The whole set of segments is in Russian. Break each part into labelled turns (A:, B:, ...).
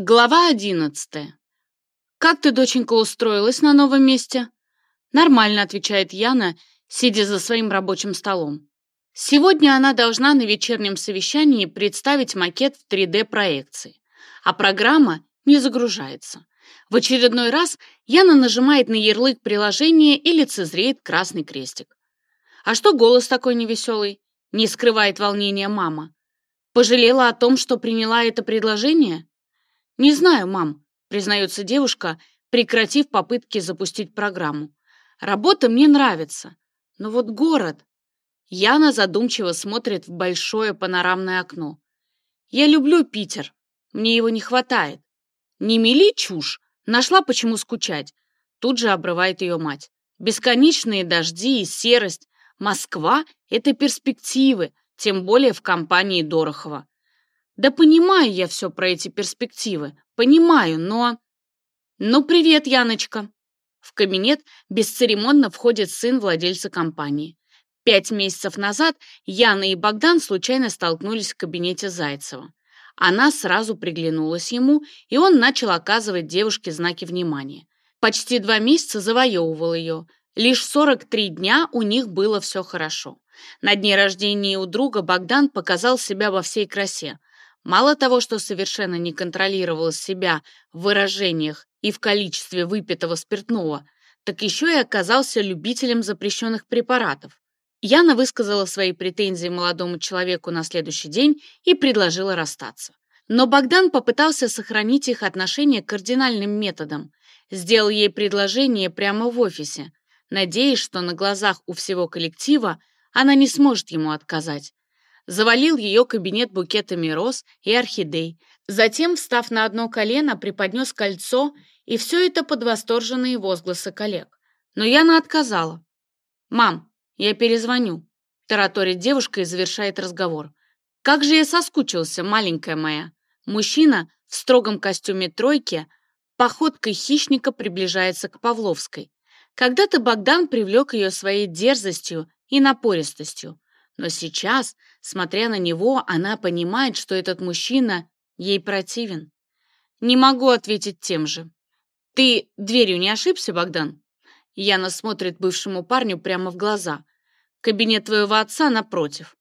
A: Глава одиннадцатая. «Как ты, доченька, устроилась на новом месте?» «Нормально», — отвечает Яна, сидя за своим рабочим столом. Сегодня она должна на вечернем совещании представить макет в 3D-проекции, а программа не загружается. В очередной раз Яна нажимает на ярлык приложения и лицезреет красный крестик. «А что голос такой невеселый?» — не скрывает волнения мама. «Пожалела о том, что приняла это предложение?» «Не знаю, мам», — признается девушка, прекратив попытки запустить программу. «Работа мне нравится, но вот город...» Яна задумчиво смотрит в большое панорамное окно. «Я люблю Питер, мне его не хватает. Не мели чушь, нашла почему скучать». Тут же обрывает ее мать. «Бесконечные дожди и серость. Москва — это перспективы, тем более в компании Дорохова. Да понимаю я все про эти перспективы, понимаю, но... Ну, привет, Яночка. В кабинет бесцеремонно входит сын владельца компании. Пять месяцев назад Яна и Богдан случайно столкнулись в кабинете Зайцева. Она сразу приглянулась ему, и он начал оказывать девушке знаки внимания. Почти два месяца завоевывал ее. Лишь 43 дня у них было все хорошо. На дне рождения у друга Богдан показал себя во всей красе. Мало того, что совершенно не контролировал себя в выражениях и в количестве выпитого спиртного, так еще и оказался любителем запрещенных препаратов. Яна высказала свои претензии молодому человеку на следующий день и предложила расстаться. Но Богдан попытался сохранить их отношения кардинальным методом. Сделал ей предложение прямо в офисе, надеясь, что на глазах у всего коллектива она не сможет ему отказать завалил ее кабинет букетами роз и орхидей. Затем, встав на одно колено, преподнес кольцо, и все это под восторженные возгласы коллег. Но Яна отказала. «Мам, я перезвоню», — тараторит девушка и завершает разговор. «Как же я соскучился, маленькая моя!» Мужчина в строгом костюме тройки походкой хищника приближается к Павловской. Когда-то Богдан привлек ее своей дерзостью и напористостью. Но сейчас, смотря на него, она понимает, что этот мужчина ей противен. Не могу ответить тем же. «Ты дверью не ошибся, Богдан?» Яна смотрит бывшему парню прямо в глаза. «Кабинет твоего отца напротив».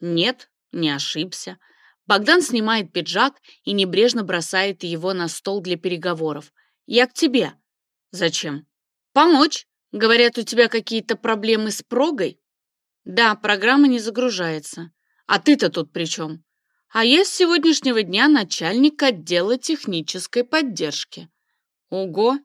A: «Нет, не ошибся». Богдан снимает пиджак и небрежно бросает его на стол для переговоров. «Я к тебе». «Зачем?» «Помочь. Говорят, у тебя какие-то проблемы с прогой?» Да, программа не загружается. А ты-то тут при чем? А я с сегодняшнего дня начальник отдела технической поддержки. Ого!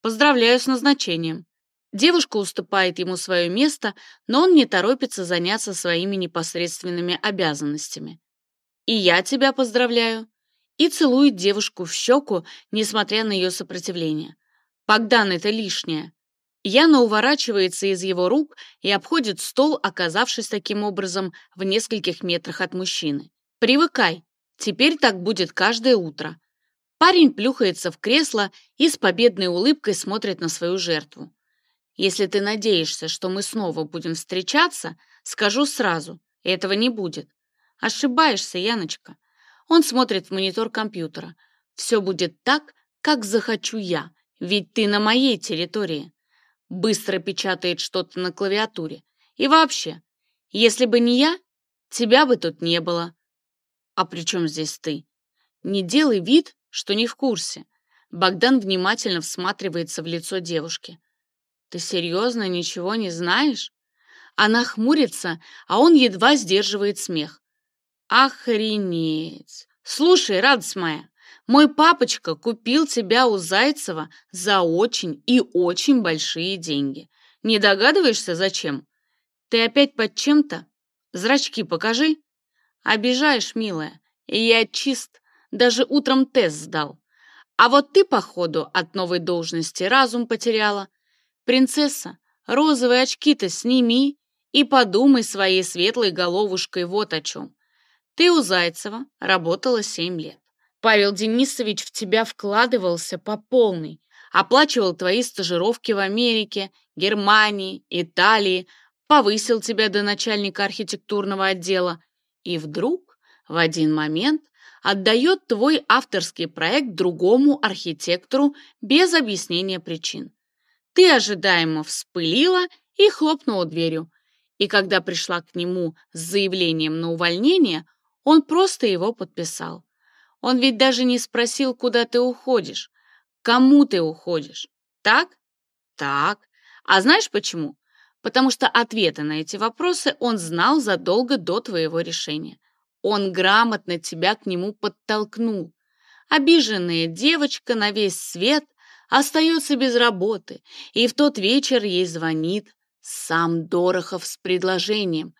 A: Поздравляю с назначением. Девушка уступает ему свое место, но он не торопится заняться своими непосредственными обязанностями. И я тебя поздравляю. И целует девушку в щеку, несмотря на ее сопротивление. Богдан, это лишнее. Яна уворачивается из его рук и обходит стол, оказавшись таким образом в нескольких метрах от мужчины. «Привыкай, теперь так будет каждое утро». Парень плюхается в кресло и с победной улыбкой смотрит на свою жертву. «Если ты надеешься, что мы снова будем встречаться, скажу сразу, этого не будет. Ошибаешься, Яночка». Он смотрит в монитор компьютера. «Все будет так, как захочу я, ведь ты на моей территории» быстро печатает что-то на клавиатуре. И вообще, если бы не я, тебя бы тут не было. А при чем здесь ты? Не делай вид, что не в курсе. Богдан внимательно всматривается в лицо девушки. Ты серьезно ничего не знаешь? Она хмурится, а он едва сдерживает смех. Охренеть! Слушай, радость моя, мой папочка купил тебя у Зайцева за очень и очень большие деньги. Не догадываешься, зачем? Ты опять под чем-то? Зрачки покажи. Обижаешь, милая. Я чист. Даже утром тест сдал. А вот ты, походу, от новой должности разум потеряла. Принцесса, розовые очки-то сними и подумай своей светлой головушкой вот о чем. Ты у Зайцева работала семь лет. Павел Денисович в тебя вкладывался по полной, оплачивал твои стажировки в Америке, Германии, Италии, повысил тебя до начальника архитектурного отдела. И вдруг, в один момент, отдает твой авторский проект другому архитектору без объяснения причин. Ты ожидаемо вспылила и хлопнула дверью. И когда пришла к нему с заявлением на увольнение, он просто его подписал. Он ведь даже не спросил, куда ты уходишь, кому ты уходишь. Так? Так. А знаешь почему? Потому что ответы на эти вопросы он знал задолго до твоего решения. Он грамотно тебя к нему подтолкнул. Обиженная девочка на весь свет остается без работы, и в тот вечер ей звонит сам Дорохов с предложением.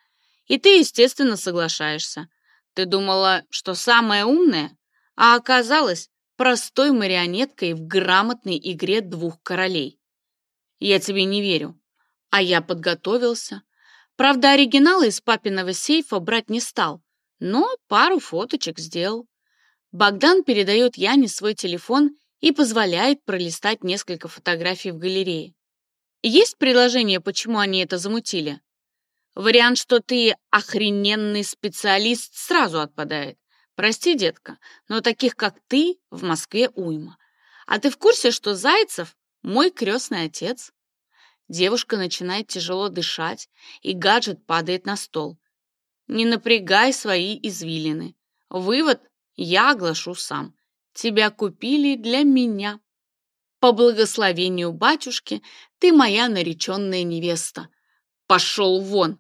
A: И ты, естественно, соглашаешься. Ты думала, что самая умная, а оказалась простой марионеткой в грамотной игре двух королей. Я тебе не верю. А я подготовился. Правда, оригиналы из папиного сейфа брать не стал, но пару фоточек сделал. Богдан передает Яне свой телефон и позволяет пролистать несколько фотографий в галерее. Есть предложение, почему они это замутили? Вариант, что ты охрененный специалист, сразу отпадает. Прости, детка, но таких, как ты, в Москве уйма. А ты в курсе, что Зайцев — мой крестный отец? Девушка начинает тяжело дышать, и гаджет падает на стол. Не напрягай свои извилины. Вывод я оглашу сам. Тебя купили для меня. По благословению батюшки ты моя нареченная невеста. Пошел вон.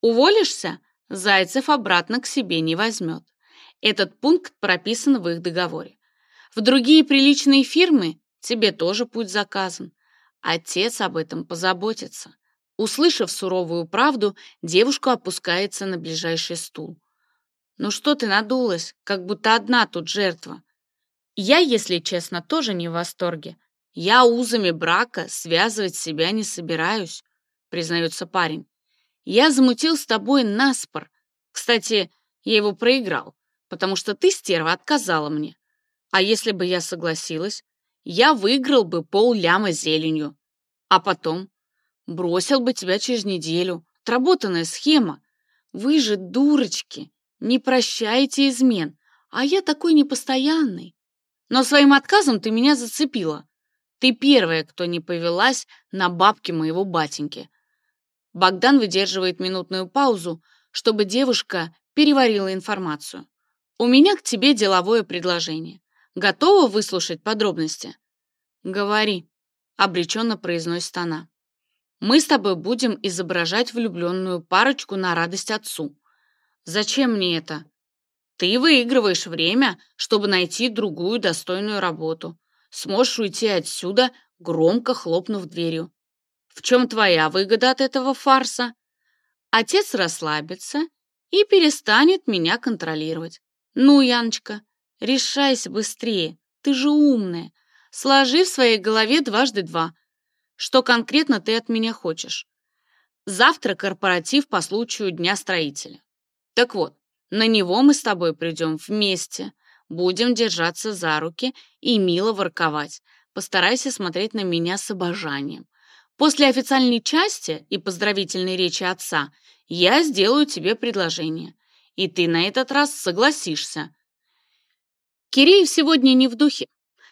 A: Уволишься? Зайцев обратно к себе не возьмет. Этот пункт прописан в их договоре. В другие приличные фирмы тебе тоже путь заказан. Отец об этом позаботится. Услышав суровую правду, девушка опускается на ближайший стул. «Ну что ты надулась, как будто одна тут жертва?» «Я, если честно, тоже не в восторге. Я узами брака связывать себя не собираюсь», признается парень. «Я замутил с тобой наспор. Кстати, я его проиграл, потому что ты, стерва, отказала мне. А если бы я согласилась, я выиграл бы пол ляма зеленью. А потом Бросил бы тебя через неделю. Отработанная схема. Вы же дурочки. Не прощайте измен. А я такой непостоянный. Но своим отказом ты меня зацепила. Ты первая, кто не повелась на бабки моего батеньки. Богдан выдерживает минутную паузу, чтобы девушка переварила информацию. У меня к тебе деловое предложение. Готова выслушать подробности? Говори, обреченно произносит она. Мы с тобой будем изображать влюбленную парочку на радость отцу. Зачем мне это? Ты выигрываешь время, чтобы найти другую достойную работу. Сможешь уйти отсюда, громко хлопнув дверью. В чем твоя выгода от этого фарса? Отец расслабится и перестанет меня контролировать. Ну, Яночка, решайся быстрее, ты же умная. Сложи в своей голове дважды два — что конкретно ты от меня хочешь? Завтра корпоратив по случаю Дня строителя. Так вот, на него мы с тобой придем вместе, будем держаться за руки и мило ворковать. Постарайся смотреть на меня с обожанием. После официальной части и поздравительной речи отца я сделаю тебе предложение, и ты на этот раз согласишься. Киреев сегодня не в духе.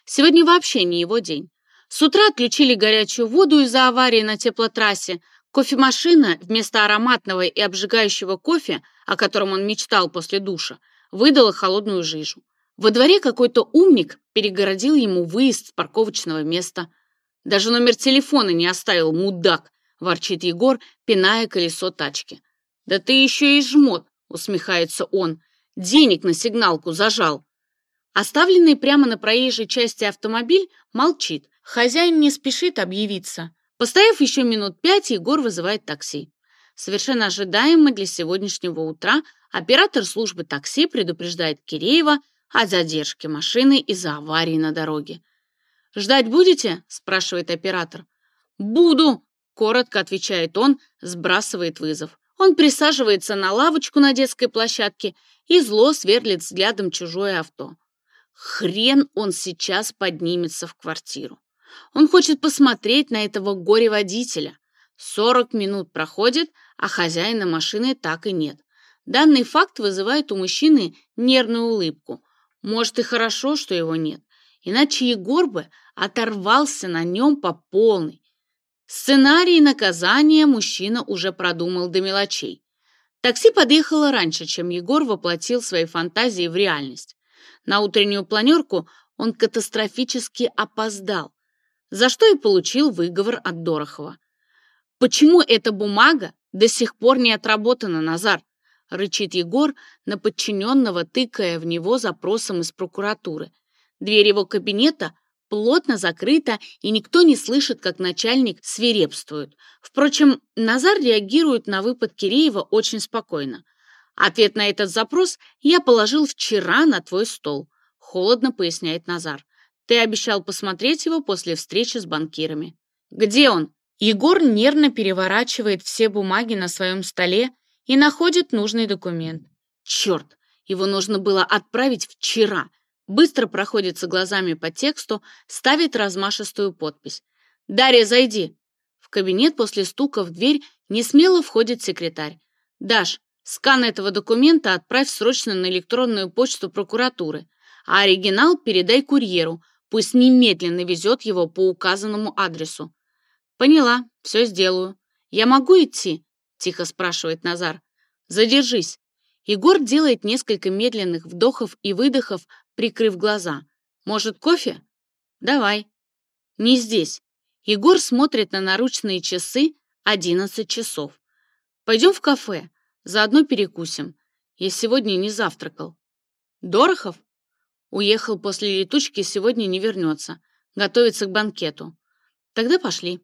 A: Сегодня вообще не его день. С утра отключили горячую воду из-за аварии на теплотрассе. Кофемашина вместо ароматного и обжигающего кофе, о котором он мечтал после душа, выдала холодную жижу. Во дворе какой-то умник перегородил ему выезд с парковочного места. Даже номер телефона не оставил, мудак, ворчит Егор, пиная колесо тачки. «Да ты еще и жмот!» — усмехается он. «Денег на сигналку зажал!» Оставленный прямо на проезжей части автомобиль молчит, Хозяин не спешит объявиться. Постояв еще минут пять, Егор вызывает такси. Совершенно ожидаемо для сегодняшнего утра оператор службы такси предупреждает Киреева о задержке машины из-за аварии на дороге. «Ждать будете?» – спрашивает оператор. «Буду», – коротко отвечает он, сбрасывает вызов. Он присаживается на лавочку на детской площадке и зло сверлит взглядом чужое авто. Хрен он сейчас поднимется в квартиру. Он хочет посмотреть на этого горе-водителя. Сорок минут проходит, а хозяина машины так и нет. Данный факт вызывает у мужчины нервную улыбку. Может и хорошо, что его нет, иначе Егор бы оторвался на нем по полной. Сценарий наказания мужчина уже продумал до мелочей. Такси подъехало раньше, чем Егор воплотил свои фантазии в реальность. На утреннюю планерку он катастрофически опоздал, за что и получил выговор от Дорохова. «Почему эта бумага до сих пор не отработана, Назар?» — рычит Егор на подчиненного, тыкая в него запросом из прокуратуры. Дверь его кабинета плотно закрыта, и никто не слышит, как начальник свирепствует. Впрочем, Назар реагирует на выпад Киреева очень спокойно. «Ответ на этот запрос я положил вчера на твой стол», — холодно поясняет Назар. «Ты обещал посмотреть его после встречи с банкирами». «Где он?» Егор нервно переворачивает все бумаги на своем столе и находит нужный документ. Черт, его нужно было отправить вчера. Быстро проходится глазами по тексту, ставит размашистую подпись. «Дарья, зайди!» В кабинет после стука в дверь не смело входит секретарь. «Даш, скан этого документа отправь срочно на электронную почту прокуратуры, а оригинал передай курьеру, пусть немедленно везет его по указанному адресу. «Поняла, все сделаю. Я могу идти?» — тихо спрашивает Назар. «Задержись». Егор делает несколько медленных вдохов и выдохов, прикрыв глаза. «Может, кофе?» «Давай». «Не здесь». Егор смотрит на наручные часы одиннадцать часов. «Пойдем в кафе, заодно перекусим. Я сегодня не завтракал». «Дорохов?» Уехал после летучки, сегодня не вернется. Готовится к банкету. Тогда пошли.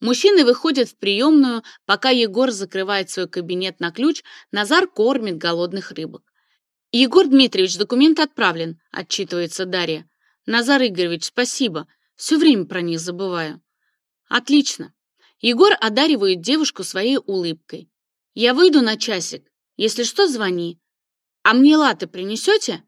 A: Мужчины выходят в приемную, пока Егор закрывает свой кабинет на ключ, Назар кормит голодных рыбок. «Егор Дмитриевич, документ отправлен», — отчитывается Дарья. «Назар Игоревич, спасибо. Все время про них забываю». «Отлично». Егор одаривает девушку своей улыбкой. «Я выйду на часик. Если что, звони. А мне латы принесете?»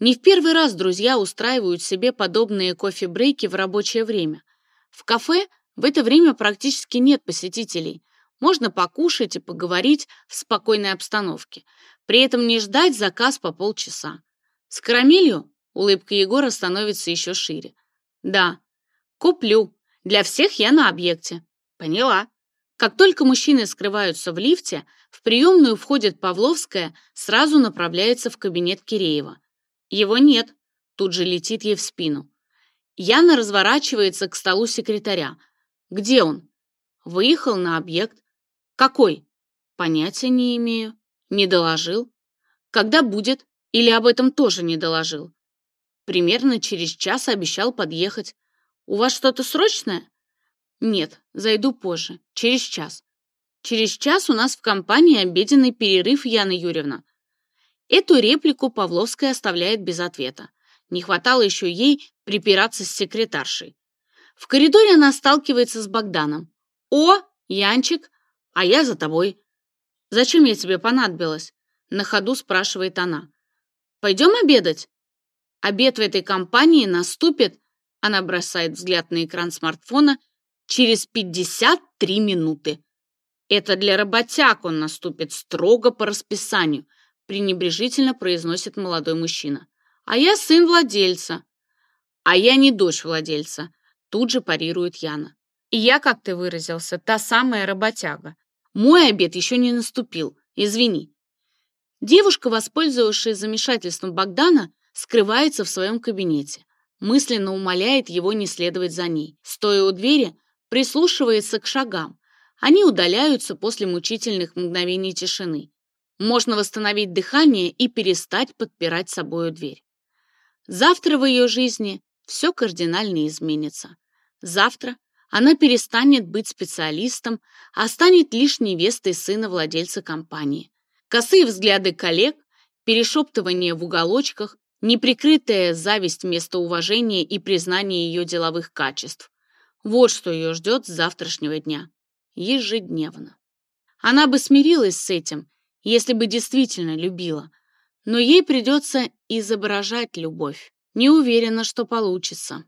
A: Не в первый раз друзья устраивают себе подобные кофе-брейки в рабочее время. В кафе в это время практически нет посетителей. Можно покушать и поговорить в спокойной обстановке. При этом не ждать заказ по полчаса. С карамелью улыбка Егора становится еще шире. Да, куплю. Для всех я на объекте. Поняла. Как только мужчины скрываются в лифте, в приемную входит Павловская, сразу направляется в кабинет Киреева. Его нет. Тут же летит ей в спину. Яна разворачивается к столу секретаря, где он? Выехал на объект. Какой? Понятия не имею. Не доложил. Когда будет? Или об этом тоже не доложил? Примерно через час обещал подъехать. У вас что-то срочное? Нет, зайду позже, через час. Через час у нас в компании обеденный перерыв, Яна Юрьевна. Эту реплику Павловская оставляет без ответа. Не хватало еще ей припираться с секретаршей. В коридоре она сталкивается с Богданом. «О, Янчик, а я за тобой». «Зачем я тебе понадобилась?» На ходу спрашивает она. «Пойдем обедать?» Обед в этой компании наступит, она бросает взгляд на экран смартфона, через 53 минуты. Это для работяг он наступит строго по расписанию, пренебрежительно произносит молодой мужчина. А я сын владельца. А я не дочь владельца. Тут же парирует Яна. И я, как ты выразился, та самая работяга. Мой обед еще не наступил. Извини. Девушка, воспользовавшись замешательством Богдана, скрывается в своем кабинете. Мысленно умоляет его не следовать за ней. Стоя у двери, прислушивается к шагам. Они удаляются после мучительных мгновений тишины. Можно восстановить дыхание и перестать подпирать собою дверь. Завтра в ее жизни все кардинально изменится. Завтра она перестанет быть специалистом, а станет лишь невестой сына владельца компании. Косые взгляды коллег, перешептывание в уголочках, неприкрытая зависть вместо уважения и признания ее деловых качеств. Вот что ее ждет с завтрашнего дня. Ежедневно. Она бы смирилась с этим, если бы действительно любила, но ей придется изображать любовь. Не уверена, что получится.